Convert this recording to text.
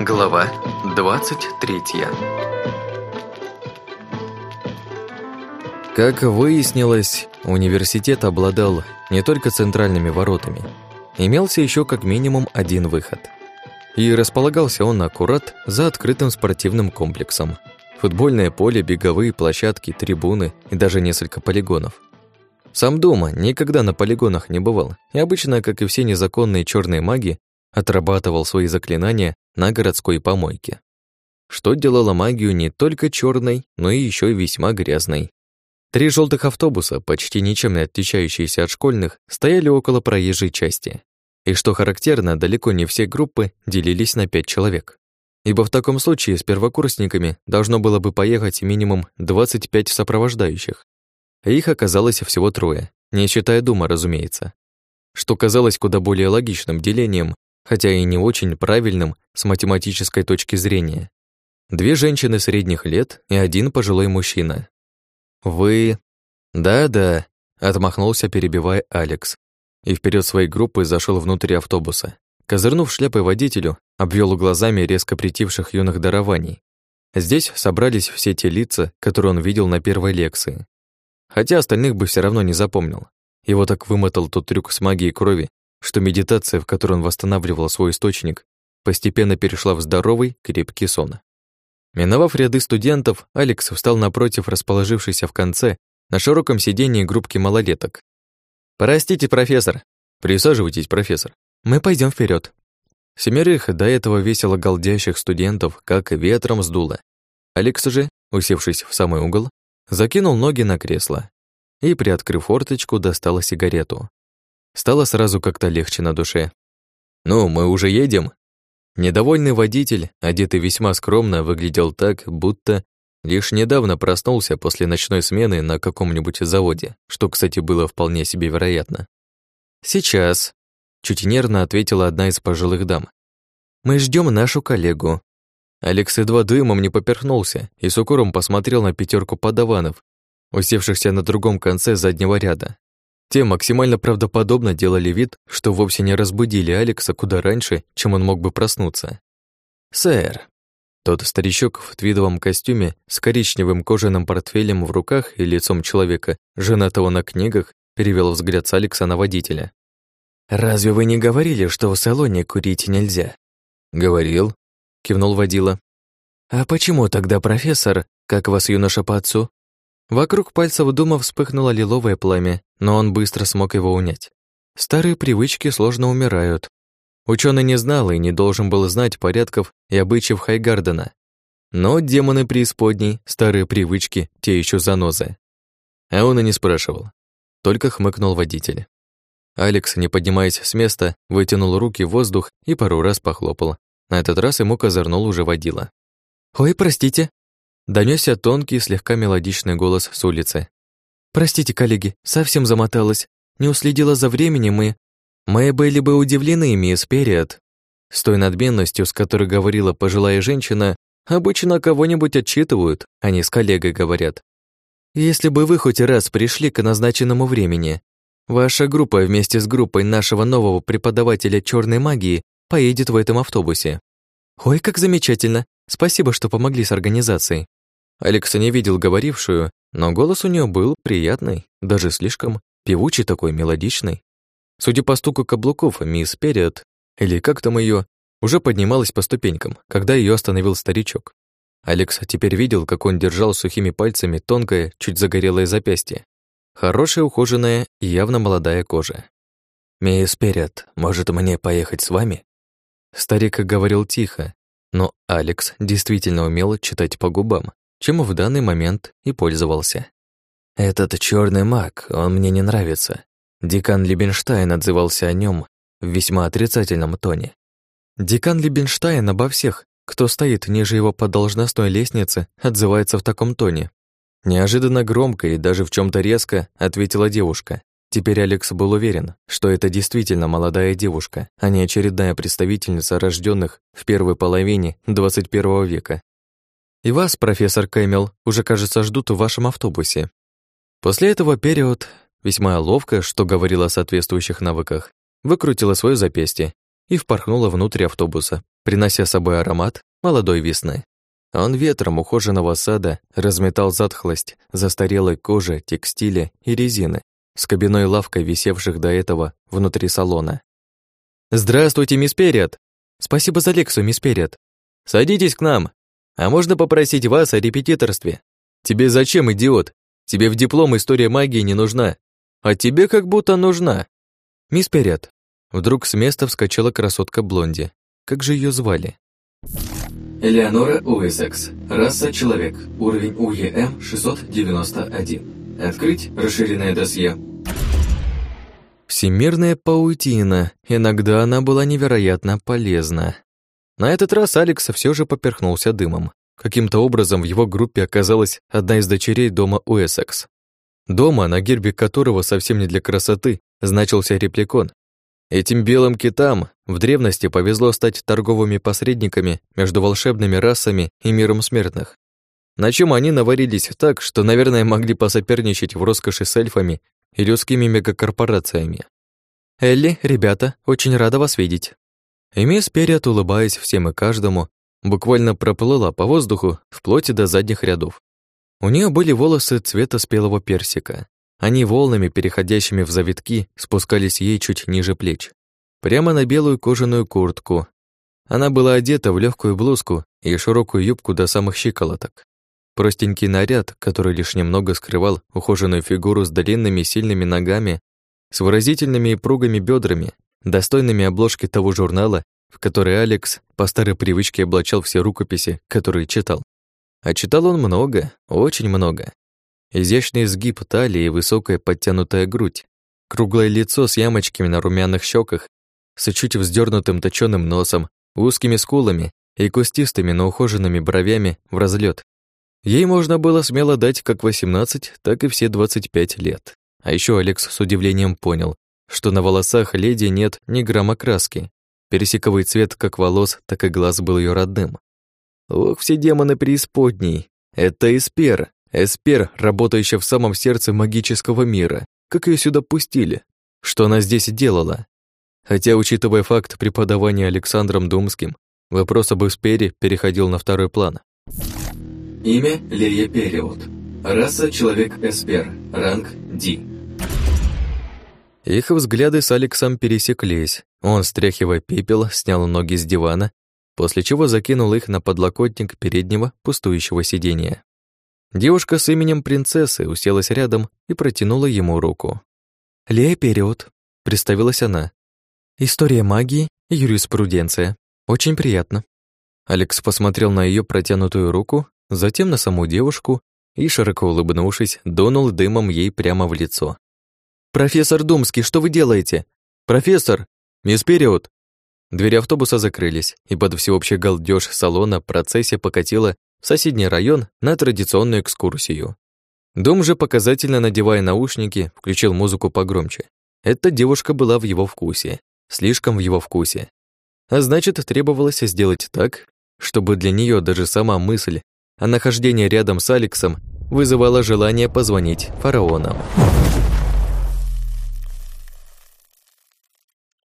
Глава 23 Как выяснилось, университет обладал не только центральными воротами. Имелся еще как минимум один выход. И располагался он аккурат за открытым спортивным комплексом. Футбольное поле, беговые площадки, трибуны и даже несколько полигонов. Сам дома никогда на полигонах не бывал, и обычно, как и все незаконные черные маги, отрабатывал свои заклинания на городской помойке. Что делало магию не только черной, но и еще весьма грязной. Три желтых автобуса, почти ничем не отличающиеся от школьных, стояли около проезжей части. И что характерно, далеко не все группы делились на пять человек. Ибо в таком случае с первокурсниками должно было бы поехать минимум 25 сопровождающих. Их оказалось всего трое, не считая Дума, разумеется. Что казалось куда более логичным делением, хотя и не очень правильным с математической точки зрения. Две женщины средних лет и один пожилой мужчина. «Вы...» «Да-да», — отмахнулся, перебивая Алекс. И вперед своей группы зашел внутрь автобуса. Козырнув шляпой водителю, обвел глазами резко притивших юных дарований. Здесь собрались все те лица, которые он видел на первой лекции. Хотя остальных бы все равно не запомнил. Его так вымотал тот трюк с магией крови, что медитация, в которой он восстанавливал свой источник, постепенно перешла в здоровый, крепкий сон. Миновав ряды студентов, Алекс встал напротив расположившейся в конце на широком сидении группки малолеток. «Простите, профессор!» «Присаживайтесь, профессор. Мы пойдем вперед. Семерых до этого весело галдящих студентов как ветром сдуло. Алекс же, усевшись в самый угол, закинул ноги на кресло и, приоткрыв форточку, достала сигарету. Стало сразу как-то легче на душе. «Ну, мы уже едем?» Недовольный водитель, одетый весьма скромно, выглядел так, будто лишь недавно проснулся после ночной смены на каком-нибудь заводе, что, кстати, было вполне себе вероятно. «Сейчас», — чуть нервно ответила одна из пожилых дам. «Мы ждем нашу коллегу». Алекс едва дымом не поперхнулся и с укором посмотрел на пятерку подаванов, усевшихся на другом конце заднего ряда. Те максимально правдоподобно делали вид, что вовсе не разбудили Алекса куда раньше, чем он мог бы проснуться. «Сэр». Тот старичок в твидовом костюме с коричневым кожаным портфелем в руках и лицом человека, женатого на книгах, перевел взгляд с Алекса на водителя. «Разве вы не говорили, что в салоне курить нельзя?» «Говорил», — кивнул водила. «А почему тогда профессор, как вас юноша по отцу, Вокруг пальцев Дума вспыхнуло лиловое пламя, но он быстро смог его унять. Старые привычки сложно умирают. Ученый не знал и не должен был знать порядков и обычаев Хайгардена. Но демоны преисподней, старые привычки, те еще занозы. А он и не спрашивал. Только хмыкнул водитель. Алекс, не поднимаясь с места, вытянул руки в воздух и пару раз похлопал. На этот раз ему козырнул уже водила. «Ой, простите», Донёсся тонкий, слегка мелодичный голос с улицы. «Простите, коллеги, совсем замоталась. Не уследила за временем и... Мы были бы удивлены, мисс Период». С той надменностью, с которой говорила пожилая женщина, обычно кого-нибудь отчитывают, а не с коллегой говорят. «Если бы вы хоть раз пришли к назначенному времени, ваша группа вместе с группой нашего нового преподавателя черной магии поедет в этом автобусе». «Ой, как замечательно! Спасибо, что помогли с организацией. Алекс не видел говорившую, но голос у нее был приятный, даже слишком певучий такой, мелодичный. Судя по стуку каблуков, мисс Период, или как там ее, уже поднималась по ступенькам, когда ее остановил старичок. Алекс теперь видел, как он держал сухими пальцами тонкое, чуть загорелое запястье. Хорошая, ухоженная и явно молодая кожа. «Мисс Период, может, мне поехать с вами?» Старик говорил тихо, но Алекс действительно умел читать по губам чем в данный момент и пользовался. «Этот черный маг, он мне не нравится». Декан Либенштайн отзывался о нем в весьма отрицательном тоне. Декан Либенштайн обо всех, кто стоит ниже его по должностной лестнице, отзывается в таком тоне. Неожиданно громко и даже в чем то резко ответила девушка. Теперь Алекс был уверен, что это действительно молодая девушка, а не очередная представительница рожденных в первой половине 21 века. И вас, профессор Кэмел, уже, кажется, ждут в вашем автобусе. После этого период, весьма ловко, что говорила о соответствующих навыках, выкрутила свое запястье и впорхнула внутрь автобуса, принося с собой аромат молодой весны. Он ветром ухоженного сада разметал затхлость застарелой кожи, текстиля и резины с кабиной лавкой, висевших до этого внутри салона. «Здравствуйте, мисс Перриот!» «Спасибо за лекцию, мисс Перриот!» «Садитесь к нам! А можно попросить вас о репетиторстве?» «Тебе зачем, идиот? Тебе в диплом история магии не нужна. А тебе как будто нужна!» «Мисс Перриот!» Вдруг с места вскочила красотка Блонди. Как же ее звали? Элеонора Уэссекс. Раса человек. Уровень УЕМ 691. Открыть расширенное досье. Всемирная паутина. Иногда она была невероятно полезна. На этот раз Алекс все же поперхнулся дымом. Каким-то образом в его группе оказалась одна из дочерей дома Уэссекс. Дома, на гербе которого совсем не для красоты, значился репликон, Этим белым китам в древности повезло стать торговыми посредниками между волшебными расами и миром смертных. На чем они наварились так, что, наверное, могли посоперничать в роскоши с эльфами и людскими мегакорпорациями. «Элли, ребята, очень рада вас видеть». И мисс Перриот, улыбаясь всем и каждому, буквально проплыла по воздуху вплоть до задних рядов. У нее были волосы цвета спелого персика, они волнами, переходящими в завитки, спускались ей чуть ниже плеч. Прямо на белую кожаную куртку. Она была одета в легкую блузку и широкую юбку до самых щиколоток. Простенький наряд, который лишь немного скрывал ухоженную фигуру с длинными сильными ногами, с выразительными и пругими бедрами, достойными обложки того журнала, в который Алекс по старой привычке облачал все рукописи, которые читал. А читал он много, очень много. Изящный изгиб талии и высокая подтянутая грудь, круглое лицо с ямочками на румяных щеках, с чуть вздернутым точёным носом, узкими скулами и кустистыми, но ухоженными бровями в разлет. Ей можно было смело дать как 18, так и все 25 лет. А еще Алекс с удивлением понял, что на волосах леди нет ни грамма краски. Пересиковый цвет как волос, так и глаз был ее родным. Ох, все демоны преисподней. Это Эспер, Эспер, работающая в самом сердце магического мира. Как ее сюда пустили? Что она здесь делала? Хотя, учитывая факт преподавания Александром Думским, вопрос об Эспере переходил на второй план. Имя Лея Период. Раса Человек Эспер. Ранг Ди. Их взгляды с Алексом пересеклись. Он, стряхивая пепел, снял ноги с дивана, после чего закинул их на подлокотник переднего пустующего сидения. Девушка с именем принцессы уселась рядом и протянула ему руку. «Лея Период», — представилась она. «История магии и юриспруденция. Очень приятно». Алекс посмотрел на ее протянутую руку, затем на саму девушку и, широко улыбнувшись, дунул дымом ей прямо в лицо. «Профессор Думский, что вы делаете? Профессор! Мисс Период!» Двери автобуса закрылись, и под всеобщий галдёж салона процессия покатила в соседний район на традиционную экскурсию. Дом же, показательно надевая наушники, включил музыку погромче. Эта девушка была в его вкусе, слишком в его вкусе. А значит, требовалось сделать так, чтобы для нее даже сама мысль о нахождении рядом с Алексом вызывала желание позвонить фараонам.